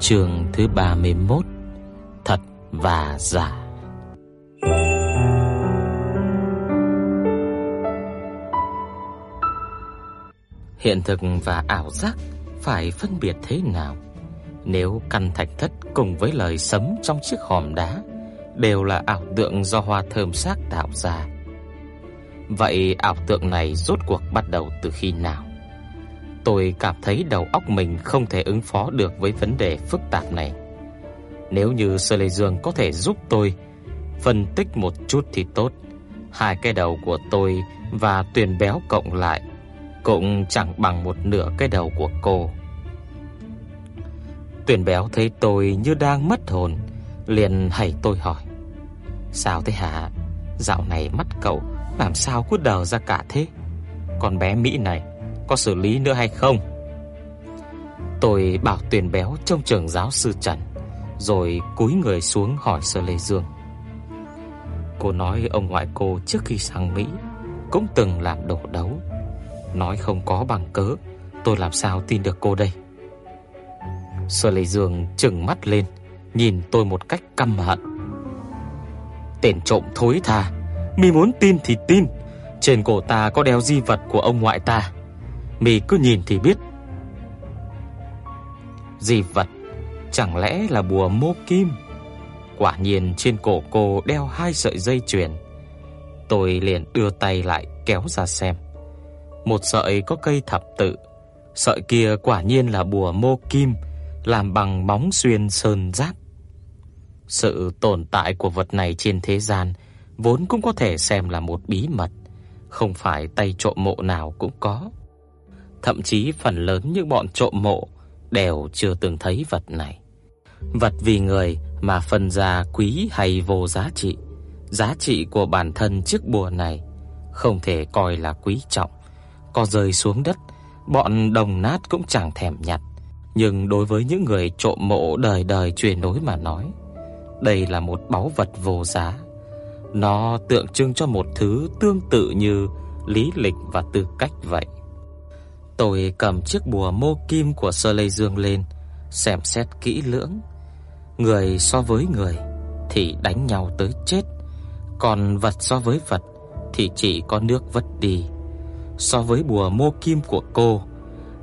Chương thứ 31 Thật và giả Hiện thực và ảo giác phải phân biệt thế nào? Nếu căn thạch thất cùng với lời sấm trong chiếc hòm đá đều là ảo tượng do hoa thơm sắc tạo ra, vậy ảo tượng này rốt cuộc bắt đầu từ khi nào? Tôi cảm thấy đầu óc mình không thể ứng phó được với vấn đề phức tạp này. Nếu như Sơ Lê Dương có thể giúp tôi phân tích một chút thì tốt. Hai cái đầu của tôi và Tuyền Béo cộng lại cũng chẳng bằng một nửa cái đầu của cô. Tuyền Béo thấy tôi như đang mất hồn, liền hãy tôi hỏi: "Sao thế hả? Dạo này mắt cậu làm sao cứ đờ ra cả thế? Con bé Mỹ này có xử lý nữa hay không?" Tôi bảo Tuyền Béo trông trường giáo sư Trần, rồi cúi người xuống hỏi Sơ Lê Dương. Cô nói ông ngoại cô trước khi sang Mỹ cũng từng làm đổ đấu. Nói không có bằng cớ, tôi làm sao tin được cô đây? Sơ Lê Dương trừng mắt lên, nhìn tôi một cách căm hận. Tên trộm thối tha, mi muốn tin thì tin, trên cổ ta có đeo di vật của ông ngoại ta mì cứ nhìn thì biết. Dị vật chẳng lẽ là bùa mô kim? Quả nhiên trên cổ cô đeo hai sợi dây chuyền. Tôi liền đưa tay lại kéo ra xem. Một sợi có cây thập tự, sợi kia quả nhiên là bùa mô kim làm bằng móng xuyên sơn giáp. Sự tồn tại của vật này trên thế gian vốn cũng có thể xem là một bí mật, không phải tay trộm mộ nào cũng có. Thậm chí phần lớn những bọn trộm mộ đều chưa từng thấy vật này. Vật vì người mà phân ra quý hay vô giá trị. Giá trị của bản thân chiếc bùa này không thể coi là quý trọng, có rơi xuống đất, bọn đồng nát cũng chẳng thèm nhặt. Nhưng đối với những người trộm mộ đời đời truyền nối mà nói, đây là một báu vật vô giá. Nó tượng trưng cho một thứ tương tự như lý lịch và tư cách vậy. Tôi cầm chiếc bùa mô kim của Sơ Lê Dương lên, xem xét kỹ lưỡng. Người so với người thì đánh nhau tới chết, còn vật so với vật thì chỉ có nước vất đi. So với bùa mô kim của cô,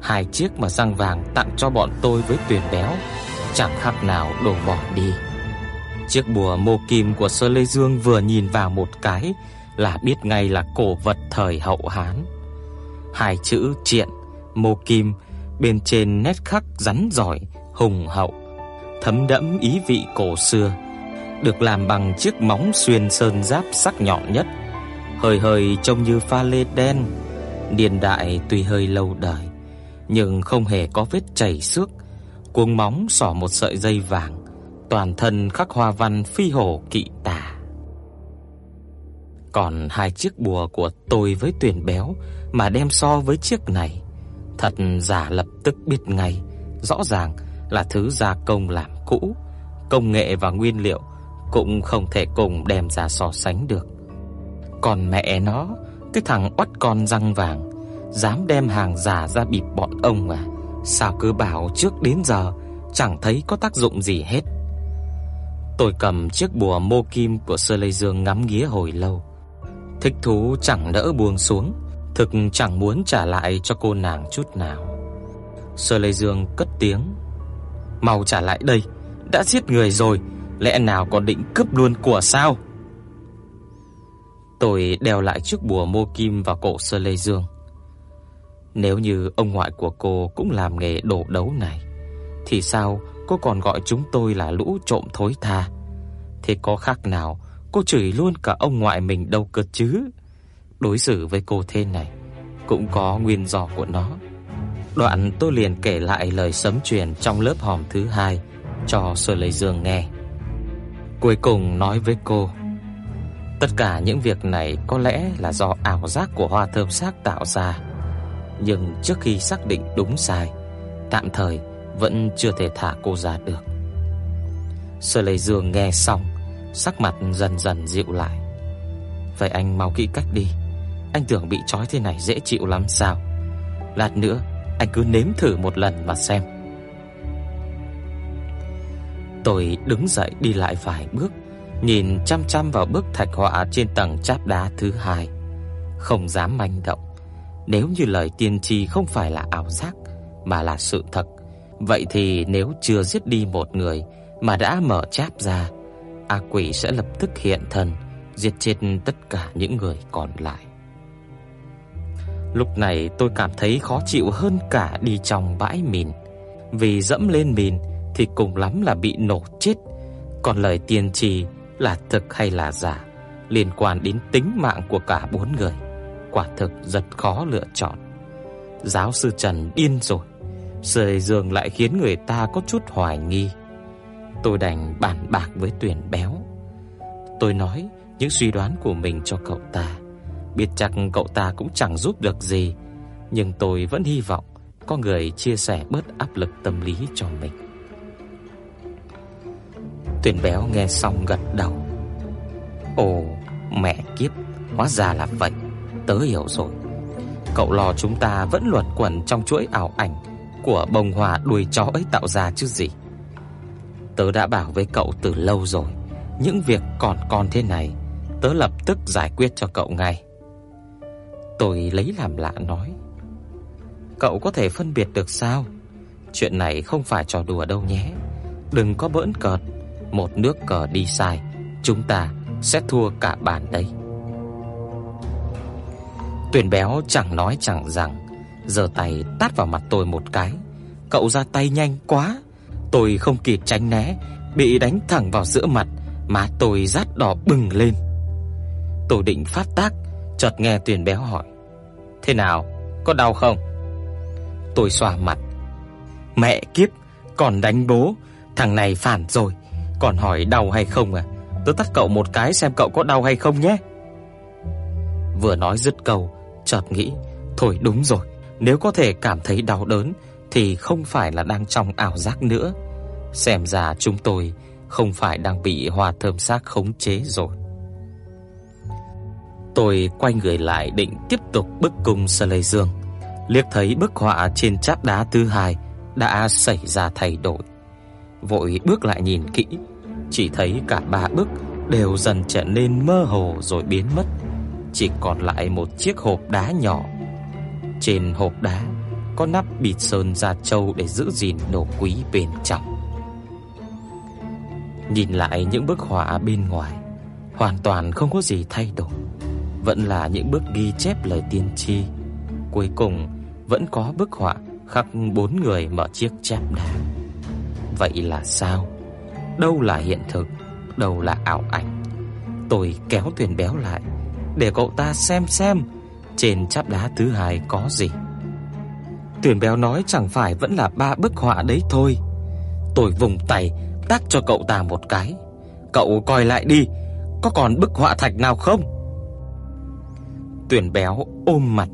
hai chiếc mà răng vàng tặng cho bọn tôi với tuyển Béo chẳng khác nào đổ bỏ đi. Chiếc bùa mô kim của Sơ Lê Dương vừa nhìn vào một cái là biết ngay là cổ vật thời hậu Hán. Hai chữ triện, mô kim bên trên nét khắc rắn giỏi, hùng hậu, thấm đẫm ý vị cổ xưa, được làm bằng chiếc móng xuyên sơn giáp sắc nhọn nhất, hơi hơi trông như pha lê đen, niên đại tuy hơi lâu đời, nhưng không hề có vết chảy xước, cuống móng xỏ một sợi dây vàng, toàn thân khắc hoa văn phi hổ kỵ tà. Còn hai chiếc bùa của tôi với tuyển béo mà đem so với chiếc này, thật giả lập tức biết ngay, rõ ràng là thứ gia công làm cũ, công nghệ và nguyên liệu cũng không thể cùng đem ra so sánh được. Còn mẹ nó, cái thằng oắt con răng vàng, dám đem hàng giả ra bịp bọn ông à? Sao cứ bảo trước đến giờ chẳng thấy có tác dụng gì hết. Tôi cầm chiếc bùa mô kim của Sơ Lây Dương ngắm nghía hồi lâu. Thích thú chẳng đỡ buông xuống, thực chẳng muốn trả lại cho cô nàng chút nào. Sơ Lê Dương cất tiếng, "Mau trả lại đây, đã giết người rồi, lẽ nào còn định cướp luôn của sao?" Tôi đeo lại chiếc bùa mô kim vào cổ Sơ Lê Dương. Nếu như ông ngoại của cô cũng làm nghề đổ đấu này, thì sao cô còn gọi chúng tôi là lũ trộm thối tha? Thế có khác nào cô chửi luôn cả ông ngoại mình đâu cơ chứ? Đối xử với cô thế này cũng có nguyên do của nó. Đoạn tôi liền kể lại lời sấm truyền trong lớp hòm thứ hai cho Sở Lệ Dương nghe. Cuối cùng nói với cô, tất cả những việc này có lẽ là do ảo giác của hoa thơm xác tạo ra, nhưng trước khi xác định đúng sai, tạm thời vẫn chưa thể thả cô ra được. Sở Lệ Dương nghe xong, sắc mặt dần dần dịu lại. Vậy anh mau kỹ cách đi, anh tưởng bị trói thế này dễ chịu lắm sao? Lát nữa anh cứ nếm thử một lần mà xem. Tôi đứng dậy đi lại vài bước, nhìn chăm chăm vào bức thạch họa trên tầng cháp đá thứ hai, không dám manh động. Nếu như lời tiên tri không phải là ảo giác mà là sự thật, vậy thì nếu chưa giết đi một người mà đã mở cháp ra, ác quỷ sẽ lập tức hiện thân, giết chết tất cả những người còn lại. Lúc này tôi cảm thấy khó chịu hơn cả đi trong bãi mìn, vì dẫm lên mìn thì cùng lắm là bị nổ chết, còn lời tiên tri là thực hay là giả liên quan đến tính mạng của cả bốn người, quả thực rất khó lựa chọn. Giáo sư Trần điên rồi, rời giường lại khiến người ta có chút hoài nghi. Tôi đành bàn bạc với Tuyển Béo. Tôi nói những suy đoán của mình cho cậu ta. Biết chắc cậu ta cũng chẳng giúp được gì, nhưng tôi vẫn hy vọng có người chia sẻ bớt áp lực tâm lý cho mình. Tuyển béo nghe xong gật đầu. Ồ, mẹ kiếp, hóa ra là vậy, tớ hiểu rồi. Cậu lo chúng ta vẫn luẩn quẩn trong chuỗi ảo ảnh của bông hoa đuôi chó ấy tạo ra chứ gì. Tớ đã bảo với cậu từ lâu rồi, những việc còn con thế này, tớ lập tức giải quyết cho cậu ngay. Tôi lấy làm lạ nói, cậu có thể phân biệt được sao? Chuyện này không phải trò đùa đâu nhé. Đừng có bỡn cợt một nước cờ đi sai, chúng ta sẽ thua cả bàn đấy. Tuyển béo chẳng nói chẳng rằng, giơ tay tát vào mặt tôi một cái. Cậu ra tay nhanh quá, tôi không kịp tránh né, bị đánh thẳng vào giữa mặt, má tôi rát đỏ bừng lên. Tôi định phát tác, chợt nghe Tuyển béo hỏi: "Thế nào, có đau không?" Tôi xoa mặt. Mẹ kiếp, còn đánh bố, thằng này phản rồi, còn hỏi đau hay không à? tôi tắt cậu một cái xem cậu có đau hay không nhé. Vừa nói dứt câu, chợt nghĩ, thôi đúng rồi, nếu có thể cảm thấy đau đớn thì không phải là đang trong ảo giác nữa. Xem ra chúng tôi không phải đang bị hoa thơm xác khống chế rồi. Tôi quay người lại định tiếp tục bức cung Sơ Lê Dương, liếc thấy bức họa trên cháp đá thứ hai đã xảy ra thay đổi vội bước lại nhìn kỹ, chỉ thấy cả ba bức đều dần trở nên mơ hồ rồi biến mất, chỉ còn lại một chiếc hộp đá nhỏ. Trên hộp đá có nắp bịt sơn da trâu để giữ gìn đồ quý bên trong. Nhìn lại những bức họa bên ngoài, hoàn toàn không có gì thay đổi, vẫn là những bức ghi chép lời tiên tri. Cuối cùng vẫn có bức họa khắc bốn người mở chiếc chép đá. Vậy là sao? Đâu là hiện thực, đâu là ảo ảnh? Tôi kéo thuyền béo lại để cậu ta xem xem trên cháp đá thứ hai có gì. Thuyền béo nói chẳng phải vẫn là ba bức họa đấy thôi. Tôi vùng tay tát cho cậu ta một cái. Cậu coi lại đi, có còn bức họa thạch nào không? Tuyển béo ôm mặt.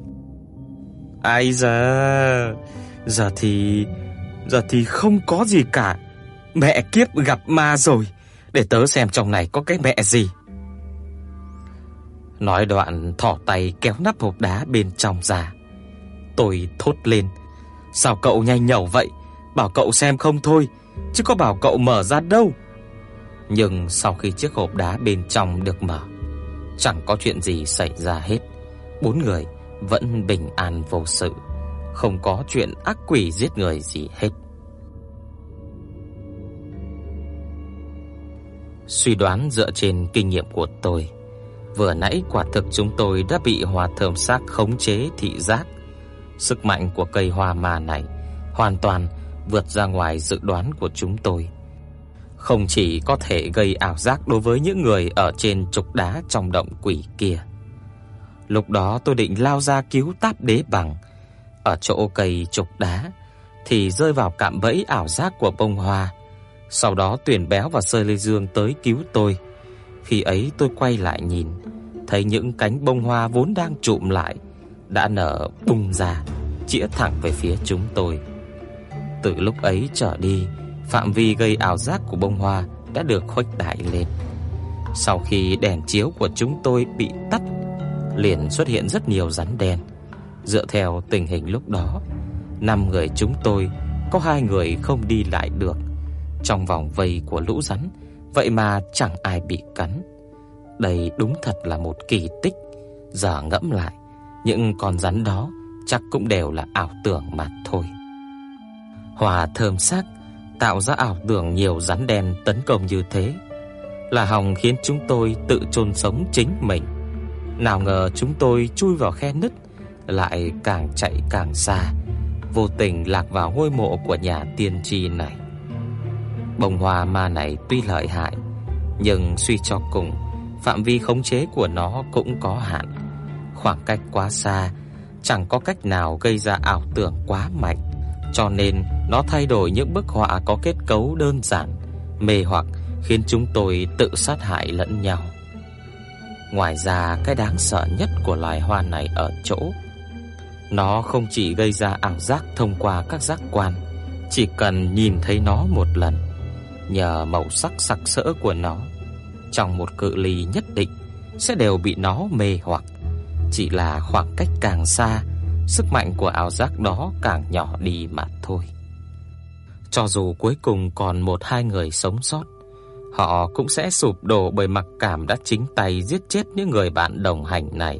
Ai giờ, giờ thì Giờ thì không có gì cả. Mẹ kiếp gặp ma rồi, để tớ xem trong này có cái mẹ gì. Nói đoạn thỏ tay kéo nắp hộp đá bên trong ra. Tôi thốt lên, sao cậu nhanh nhẩu vậy? Bảo cậu xem không thôi, chứ có bảo cậu mở ra đâu. Nhưng sau khi chiếc hộp đá bên trong được mở, chẳng có chuyện gì xảy ra hết. Bốn người vẫn bình an vô sự không có chuyện ác quỷ giết người gì hết. Suy đoán dựa trên kinh nghiệm của tôi, vừa nãy quả thực chúng tôi đã bị hòa thơm sắc khống chế thị giác. Sức mạnh của cây hoa ma này hoàn toàn vượt ra ngoài dự đoán của chúng tôi. Không chỉ có thể gây ảo giác đối với những người ở trên trục đá trong động quỷ kia. Lúc đó tôi định lao ra cứu Táp Đế bằng Ở chỗ cây trục đá thì rơi vào cạm bẫy ảo giác của bông hoa. Sau đó Tuyển Béo và Sơ Lê Dương tới cứu tôi. Khi ấy tôi quay lại nhìn, thấy những cánh bông hoa vốn đang trụm lại đã nở bung ra, chĩa thẳng về phía chúng tôi. Từ lúc ấy trở đi, phạm vi gây ảo giác của bông hoa đã được khuếch đại lên. Sau khi đèn chiếu của chúng tôi bị tắt, liền xuất hiện rất nhiều rắn đen. Dựa theo tình hình lúc đó, năm người chúng tôi có hai người không đi lại được trong vòng vây của lũ rắn, vậy mà chẳng ai bị cắn. Đây đúng thật là một kỳ tích. Giờ ngẫm lại, những con rắn đó chắc cũng đều là ảo tưởng mà thôi. Hòa thơm sắc tạo ra ảo tưởng nhiều rắn đen tấn công như thế, là hòng khiến chúng tôi tự chôn sống chính mình. Nào ngờ chúng tôi chui vào khe nứt, lại càng chạy càng xa, vô tình lạc vào ngôi mộ của nhà tiên tri này. Bông hoa ma này tuy lợi hại, nhưng suy cho cùng, phạm vi khống chế của nó cũng có hạn. Khoảng cách quá xa, chẳng có cách nào gây ra ảo tưởng quá mạnh, cho nên nó thay đổi những bức họa có kết cấu đơn giản, mê hoặc khiến chúng tôi tự sát hại lẫn nhau. Ngoài ra, cái đáng sợ nhất của loài hoa này ở chỗ nó không chỉ gây ra ảo giác thông qua các giác quan, chỉ cần nhìn thấy nó một lần, nhờ màu sắc sặc sỡ của nó, trong một cự ly nhất định sẽ đều bị nó mê hoặc. Chỉ là khoảng cách càng xa, sức mạnh của ảo giác đó càng nhỏ đi mà thôi. Cho dù cuối cùng còn một hai người sống sót, họ cũng sẽ sụp đổ bởi mặc cảm đã chính tay giết chết những người bạn đồng hành này.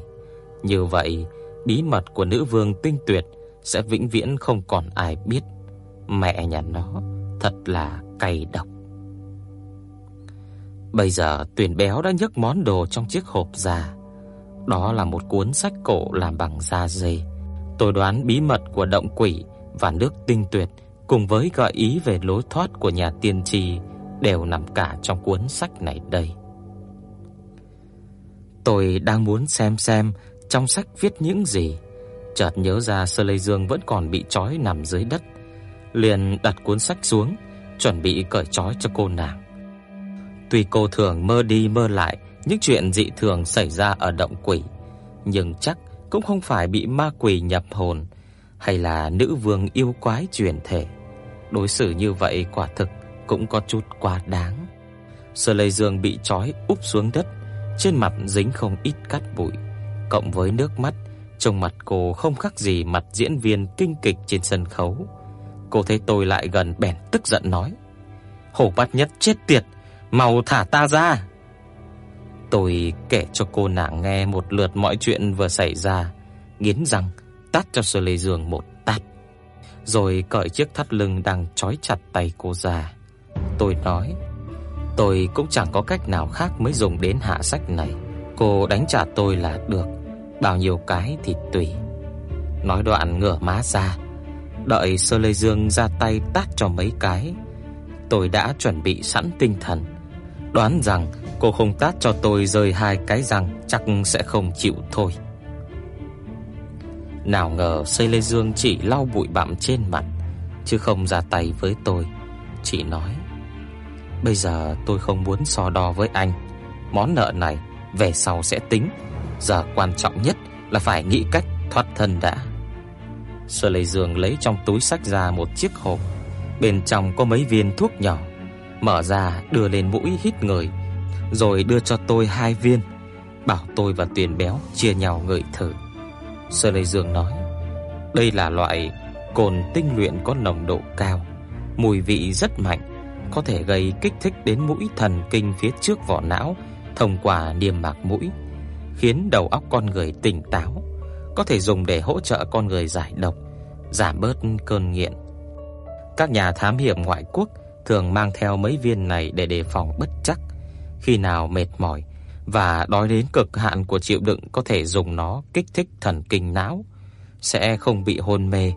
Như vậy, bí mật của nữ vương tinh tuyệt sẽ vĩnh viễn không còn ai biết. Mẹ nhà nó thật là cay độc. Bây giờ Tuyển Béo đã nhấc món đồ trong chiếc hộp ra. Đó là một cuốn sách cổ làm bằng da dê. Tôi đoán bí mật của động quỷ và nước tinh tuyệt cùng với gợi ý về lối thoát của nhà tiên tri đều nằm cả trong cuốn sách này đây. Tôi đang muốn xem xem trong sách viết những gì, chợt nhớ ra Sơ Lê Dương vẫn còn bị trói nằm dưới đất, liền đặt cuốn sách xuống, chuẩn bị cởi trói cho cô nàng. Tuy cô thường mơ đi mơ lại những chuyện dị thường xảy ra ở động quỷ, nhưng chắc cũng không phải bị ma quỷ nhập hồn hay là nữ vương yêu quái truyền thể. Đối xử như vậy quả thực cũng có chút quá đáng. Sơ Lê Dương bị trói úp xuống đất, trên mặt dính không ít cát bụi, cộng với nước mắt, trông mặt cô không khác gì mặt diễn viên kinh kịch trên sân khấu. Cô thấy tôi lại gần bèn tức giận nói: "Hổ Bát Nhất chết tiệt, mau thả ta ra." Tôi kể cho cô nàng nghe một lượt mọi chuyện vừa xảy ra, nghiến răng tát cho Sơ Lê Dương một tát, rồi cởi chiếc thắt lưng đang trói chặt tay cô ra. Tôi nói, tôi cũng chẳng có cách nào khác mới dùng đến hạ sách này. Cô đánh trả tôi là được, bao nhiêu cái thì tùy. Nói đoạn ngửa má ra, đợi Sơ Lê Dương ra tay tát cho mấy cái. Tôi đã chuẩn bị sẵn tinh thần, đoán rằng cô không tát cho tôi rơi hai cái răng chắc sẽ không chịu thôi. Nào ngờ Sơ Lê Dương chỉ lau bụi bặm trên mặt, chứ không ra tay với tôi, chỉ nói: Bây giờ tôi không muốn so đo với anh. Món nợ này về sau sẽ tính. Giờ quan trọng nhất là phải nghĩ cách thoát thân đã. Sở Lệ Dương lấy trong túi sách ra một chiếc hộp. Bên trong có mấy viên thuốc nhỏ. Mở ra đưa lên mũi hít người, Rồi đưa cho tôi hai viên. Bảo tôi và Tuyền Béo chia nhau ngửi thử. Sở Lệ Dương nói, Đây là loại cồn tinh luyện có nồng độ cao, Mùi vị rất mạnh có thể gây kích thích đến mũi thần kinh phía trước vỏ não thông qua niêm mạc mũi, khiến đầu óc con người tỉnh táo, có thể dùng để hỗ trợ con người giải độc, giảm bớt cơn nghiện. Các nhà thám hiểm ngoại quốc thường mang theo mấy viên này để đề phòng bất trắc, khi nào mệt mỏi và đói đến cực hạn của chịu đựng có thể dùng nó kích thích thần kinh não, sẽ không bị hôn mê,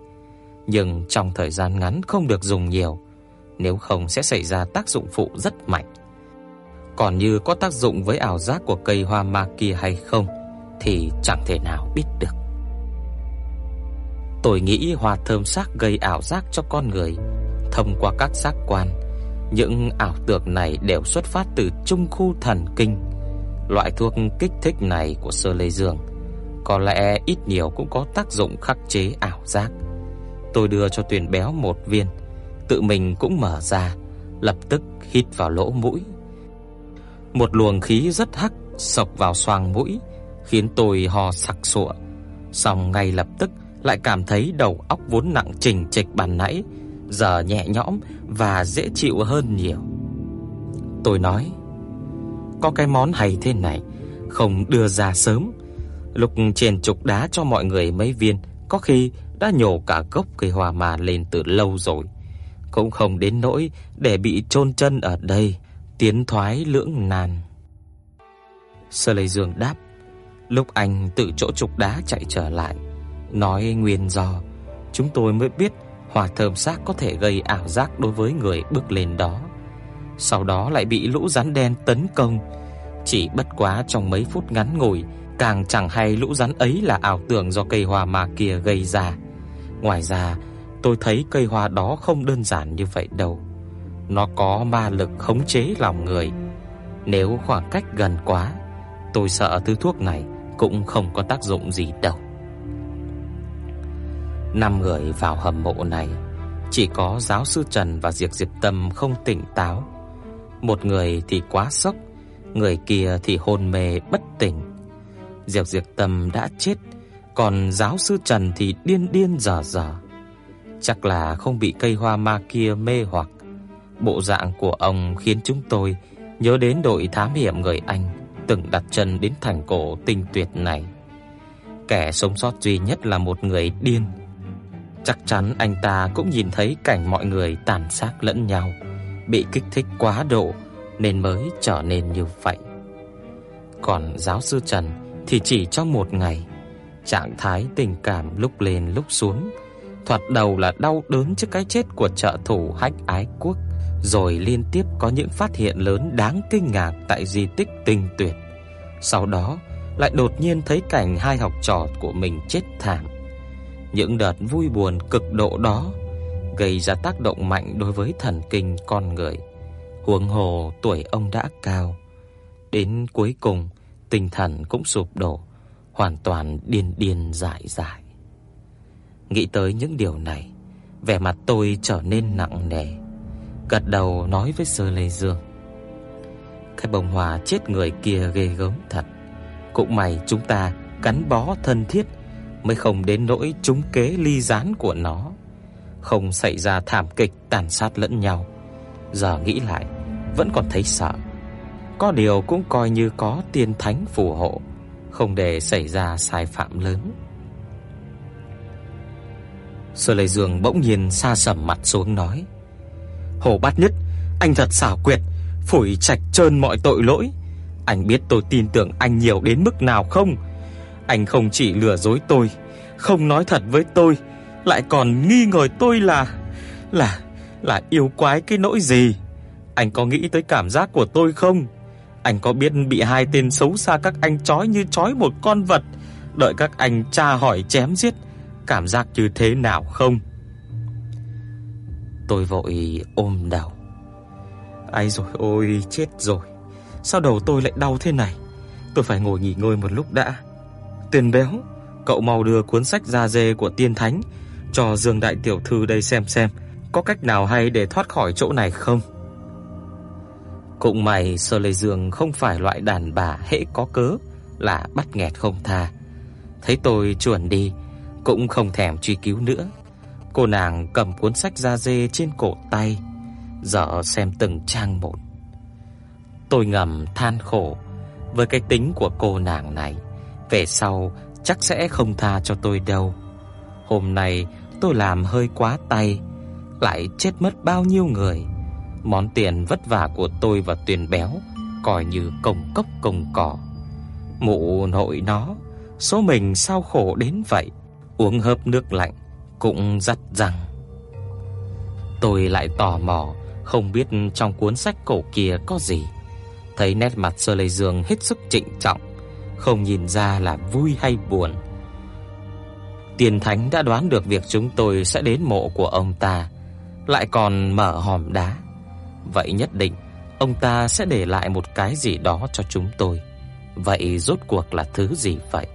nhưng trong thời gian ngắn không được dùng nhiều nếu không sẽ xảy ra tác dụng phụ rất mạnh. Còn như có tác dụng với ảo giác của cây hoa ma kia hay không thì chẳng thể nào biết được. Tôi nghĩ hoa thơm sắc gây ảo giác cho con người thông qua các giác quan. Những ảo tưởng này đều xuất phát từ trung khu thần kinh. Loại thuốc kích thích này của Sơ Lê Dương có lẽ ít nhiều cũng có tác dụng khắc chế ảo giác. Tôi đưa cho Tuyền Béo một viên, tự mình cũng mở ra, lập tức hít vào lỗ mũi. Một luồng khí rất hắc sộc vào xoang mũi, khiến tôi ho sặc sụa. Xong ngay lập tức lại cảm thấy đầu óc vốn nặng trình trịch bàn nãy giờ nhẹ nhõm và dễ chịu hơn nhiều. Tôi nói, có cái món hay thế này, không đưa ra sớm. Lúc trên trục đá cho mọi người mấy viên, có khi đã nhổ cả gốc cây hoa mà lên từ lâu rồi. Cũng không đến nỗi để bị chôn chân ở đây, tiến thoái lưỡng nan. Sơ Lệ Dương đáp, lúc anh tự chỗ trục đá chạy trở lại, nói nguyên do, chúng tôi mới biết hỏa thơm xác có thể gây ảo giác đối với người bước lên đó. Sau đó lại bị lũ rắn đen tấn công, chỉ bất quá trong mấy phút ngắn ngủi, càng chẳng hay lũ rắn ấy là ảo tưởng do cây hoa ma kia gây ra. Ngoài ra, tôi thấy cây hoa đó không đơn giản như vậy đâu. Nó có ma lực khống chế lòng người. Nếu khoảng cách gần quá, tôi sợ thứ thuốc này cũng không có tác dụng gì đâu. Năm người vào hầm mộ này, chỉ có giáo sư Trần và Diệp Diệp Tâm không tỉnh táo. Một người thì quá sốc, người kia thì hôn mê bất tỉnh. Diệp Diệp Tâm đã chết, còn giáo sư Trần thì điên điên dở dở. Chắc là không bị cây hoa ma kia mê hoặc. Bộ dạng của ông khiến chúng tôi nhớ đến đội thám hiểm người Anh từng đặt chân đến thành cổ tinh tuyệt này. Kẻ sống sót duy nhất là một người điên Chắc chắn anh ta cũng nhìn thấy cảnh mọi người tàn sát lẫn nhau, bị kích thích quá độ nên mới trở nên như vậy. Còn giáo sư Trần thì chỉ trong một ngày, trạng thái tình cảm lúc lên lúc xuống, thoạt đầu là đau đớn trước cái chết của trợ thủ Hách Ái Quốc, rồi liên tiếp có những phát hiện lớn đáng kinh ngạc tại di tích Tinh Tuyệt. Sau đó lại đột nhiên thấy cảnh hai học trò của mình chết thảm. Những đợt vui buồn cực độ đó gây ra tác động mạnh đối với thần kinh con người. Huống hồ tuổi ông đã cao, đến cuối cùng tinh thần cũng sụp đổ, hoàn toàn điên điên dại dại. Nghĩ tới những điều này, vẻ mặt tôi trở nên nặng nề. Gật đầu nói với Sơ Lê Dương: "Cái bông hoa chết người kia ghê gớm thật. Cũng may chúng ta gắn bó thân thiết mới không đến nỗi trúng kế ly gián của nó, không xảy ra thảm kịch tàn sát lẫn nhau. Giờ nghĩ lại, vẫn còn thấy sợ. Có điều cũng coi như có tiên thánh phù hộ, không để xảy ra sai phạm lớn. Sở Lệ Dương bỗng nhiên sa sầm mặt xuống nói: "Hồ Bát Nhất, anh thật xảo quyệt, phủi trạch trơn mọi tội lỗi. Anh biết tôi tin tưởng anh nhiều đến mức nào không?" Anh không chỉ lừa dối tôi, không nói thật với tôi, lại còn nghi ngờ tôi là là là yêu quái cái nỗi gì? Anh có nghĩ tới cảm giác của tôi không? Anh có biết bị hai tên xấu xa các anh trói như trói một con vật, đợi các anh tra hỏi chém giết, cảm giác như thế nào không? Tôi vội ôm đầu. Ai rồi ôi, chết rồi. Sao đầu tôi lại đau thế này? Tôi phải ngồi nghỉ ngơi một lúc đã. Tiền béo, cậu mau đưa cuốn sách gia dê của tiên thánh cho Dương đại tiểu thư đây xem xem, có cách nào hay để thoát khỏi chỗ này không? Cũng may Sơ Lê Dương không phải loại đàn bà hễ có cớ là bắt nghẹt không tha. Thấy tôi chuẩn đi, cũng không thèm truy cứu nữa. Cô nàng cầm cuốn sách da dê trên cổ tay, dở xem từng trang một. Tôi ngầm than khổ với cái tính của cô nàng này về sau chắc sẽ không tha cho tôi đâu. Hôm nay tôi làm hơi quá tay, lại chết mất bao nhiêu người. Món tiền vất vả của tôi và Tuyền Béo coi như công cốc công cỏ. Mụ nội nó, số mình sao khổ đến vậy, uống hớp nước lạnh cũng dắt răng. Tôi lại tò mò, không biết trong cuốn sách cổ kia có gì. Thấy nét mặt Sơ Lệ Dương hết sức trịnh trọng, không nhìn ra là vui hay buồn. Tiền Thánh đã đoán được việc chúng tôi sẽ đến mộ của ông ta, lại còn mở hòm đá. Vậy nhất định ông ta sẽ để lại một cái gì đó cho chúng tôi. Vậy rốt cuộc là thứ gì vậy?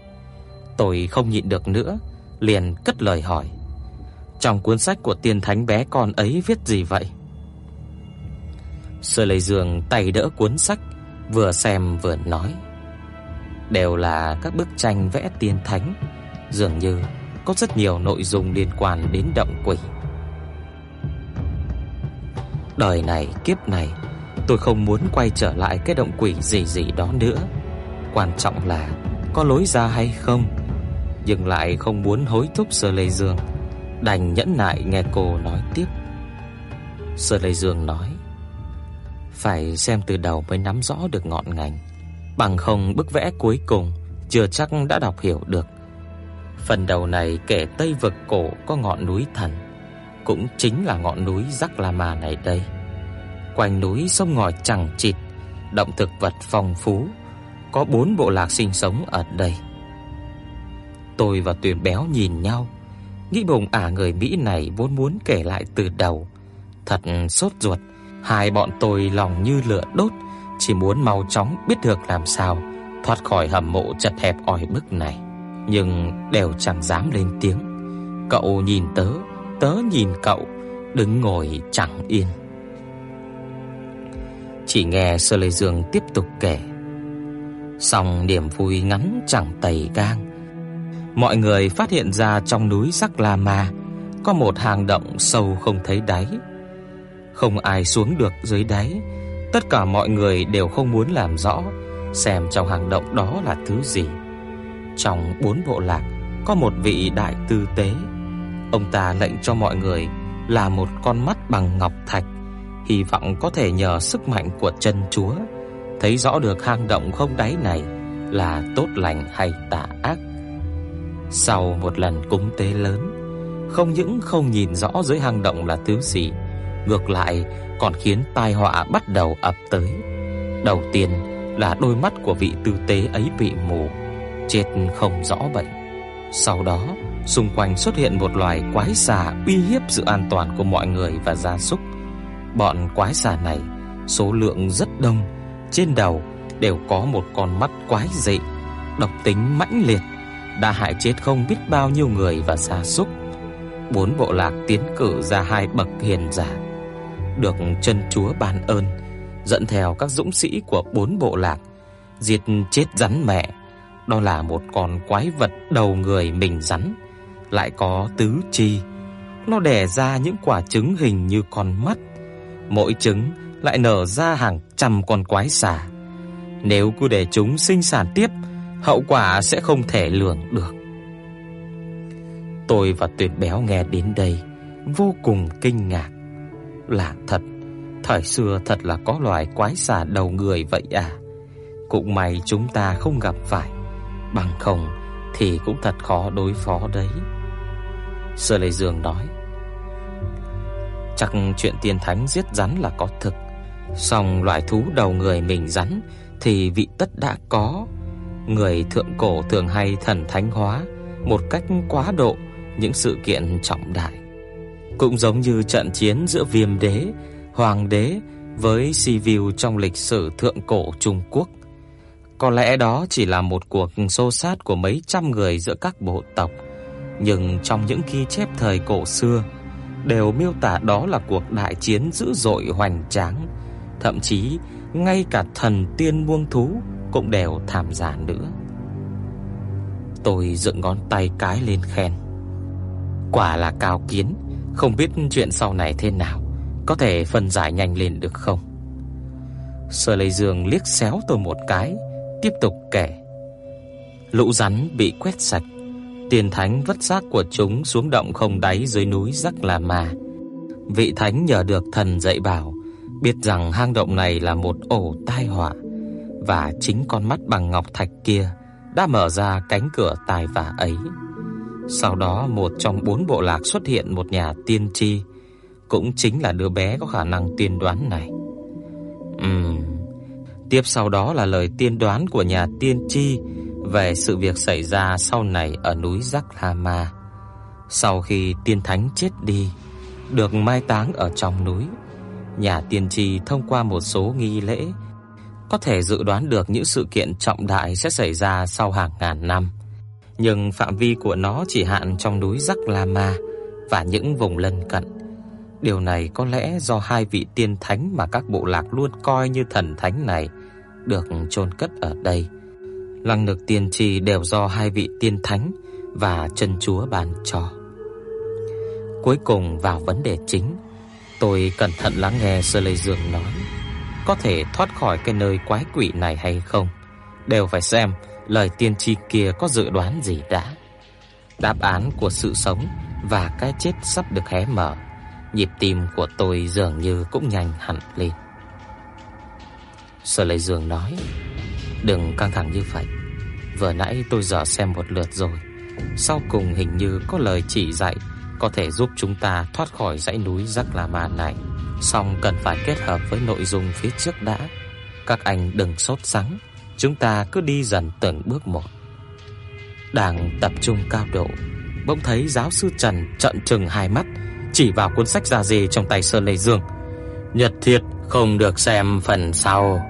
Tôi không nhịn được nữa, liền cất lời hỏi. Trong cuốn sách của tiên thánh bé con ấy viết gì vậy? Sơ Lệ Dương tay đỡ cuốn sách, vừa xem vừa nói. Đều là các bức tranh vẽ tiên thánh, dường như có rất nhiều nội dung liên quan đến động quỷ. Đời này kiếp này, tôi không muốn quay trở lại cái động quỷ gì gì đó nữa. Quan trọng là có lối ra hay không, nhưng lại không muốn hối thúc Sơ Lê Dương, đành nhẫn nại nghe cô nói tiếp. Sơ Lê Dương nói: "Phải xem từ đầu mới nắm rõ được ngọn ngành, bằng không bức vẽ cuối cùng chưa chắc đã đọc hiểu được." Phần đầu này kể Tây vực cổ có ngọn núi thần, cũng chính là ngọn núi Giác La Ma này đây. Quanh núi sông ngòi chẳng chịt, động thực vật phong phú, có bốn bộ lạc sinh sống ở đây. Tôi và Tuyền Béo nhìn nhau, nghĩ bụng ả người Mỹ này vốn muốn kể lại từ đầu, thật sốt ruột, hai bọn tôi lòng như lửa đốt, chỉ muốn mau chóng biết được làm sao thoát khỏi hầm mộ chật hẹp oi bức này nhưng đều chẳng dám lên tiếng. Cậu nhìn tớ, tớ nhìn cậu, đứng ngồi chẳng yên. Chỉ nghe Sơ Lê Dương tiếp tục kể. Song niềm vui ngắn chẳng tầy gang. Mọi người phát hiện ra trong núi Sắc La Ma có một hang động sâu không thấy đáy. Không ai xuống được dưới đáy. Tất cả mọi người đều không muốn làm rõ xem trong hang động đó là thứ gì. Trong bốn bộ lạc có một vị đại tư tế. Ông ta lệnh cho mọi người là một con mắt bằng ngọc thạch, hy vọng có thể nhờ sức mạnh của chân Chúa thấy rõ được hang động không đáy này là tốt lành hay tà ác. Sau một lần cúng tế lớn, không những không nhìn rõ dưới hang động là thứ gì, ngược lại còn khiến tai họa bắt đầu ập tới. Đầu tiên là đôi mắt của vị tư tế ấy bị mù chết không rõ bệnh. Sau đó, xung quanh xuất hiện một loài quái xà uy hiếp sự an toàn của mọi người và gia súc. Bọn quái xà này số lượng rất đông, trên đầu đều có một con mắt quái dị, độc tính mãnh liệt, đã hại chết không biết bao nhiêu người và gia súc. Bốn bộ lạc tiến cử ra hai bậc hiền giả, được chân Chúa ban ơn, dẫn theo các dũng sĩ của bốn bộ lạc diệt chết rắn mẹ đó là một con quái vật đầu người mình rắn, lại có tứ chi. Nó đẻ ra những quả trứng hình như con mắt, mỗi trứng lại nở ra hàng trăm con quái xà. Nếu cứ để chúng sinh sản tiếp, hậu quả sẽ không thể lường được. Tôi và Tuyệt Béo nghe đến đây vô cùng kinh ngạc. Là thật, thời xưa thật là có loài quái xà đầu người vậy à? Cũng may chúng ta không gặp phải bằng không thì cũng thật khó đối phó đấy. Sơ Lệ Dương nói. Chắc chuyện tiên thánh giết rắn là có thực, song loài thú đầu người mình rắn thì vị tất đã có. Người thượng cổ thường hay thần thánh hóa một cách quá độ những sự kiện trọng đại. Cũng giống như trận chiến giữa Viêm đế, Hoàng đế với Sibiu trong lịch sử thượng cổ Trung Quốc. Có lẽ đó chỉ là một cuộc xô sát của mấy trăm người giữa các bộ tộc, nhưng trong những ghi chép thời cổ xưa đều miêu tả đó là cuộc đại chiến dữ dội hoành tráng, thậm chí ngay cả thần tiên muông thú cũng đều tham gia nữa. Tôi dựng ngón tay cái lên khen. Quả là cao kiến, không biết chuyện sau này thế nào, có thể phân giải nhanh lên được không? Sở Lệ Dương liếc xéo tôi một cái, tiếp tục kể. Lũ rắn bị quét sạch, tiền thánh vất xác của chúng xuống động không đáy dưới núi Rắc La Ma. Vị thánh nhờ được thần dạy bảo, biết rằng hang động này là một ổ tai họa và chính con mắt bằng ngọc thạch kia đã mở ra cánh cửa tài vả ấy. Sau đó một trong bốn bộ lạc xuất hiện một nhà tiên tri, cũng chính là đứa bé có khả năng tiên đoán này. Ừm, Tiếp sau đó là lời tiên đoán của nhà tiên tri về sự việc xảy ra sau này ở núi Giác La Ma. Sau khi tiên thánh chết đi, được mai táng ở trong núi, nhà tiên tri thông qua một số nghi lễ có thể dự đoán được những sự kiện trọng đại sẽ xảy ra sau hàng ngàn năm. Nhưng phạm vi của nó chỉ hạn trong núi Rắc La Ma và những vùng lân cận. Điều này có lẽ do hai vị tiên thánh mà các bộ lạc luôn coi như thần thánh này được chôn cất ở đây. Lăng lực tiên tri đều do hai vị tiên thánh và chân chúa ban cho. Cuối cùng vào vấn đề chính, tôi cẩn thận lắng nghe Sơ Lê Dương nói, có thể thoát khỏi cái nơi quái quỷ này hay không, đều phải xem lời tiên tri kia có dự đoán gì đã. Đáp án của sự sống và cái chết sắp được hé mở, nhịp tim của tôi dường như cũng nhanh hẳn lên. Sở Lệ Dương nói, "Đừng căng thẳng như vậy. Vừa nãy tôi dò xem một lượt rồi, sau cùng hình như có lời chỉ dạy có thể giúp chúng ta thoát khỏi dãy núi Rắc La Ma này, song cần phải kết hợp với nội dung phía trước đã. Các anh đừng sốt sắng, chúng ta cứ đi dần từng bước một." Đang tập trung cao độ, bỗng thấy giáo sư Trần trợn trừng hai mắt, chỉ vào cuốn sách da dê trong tay Sơn Lệ Dương. Nhật thiệt không được xem phần sau.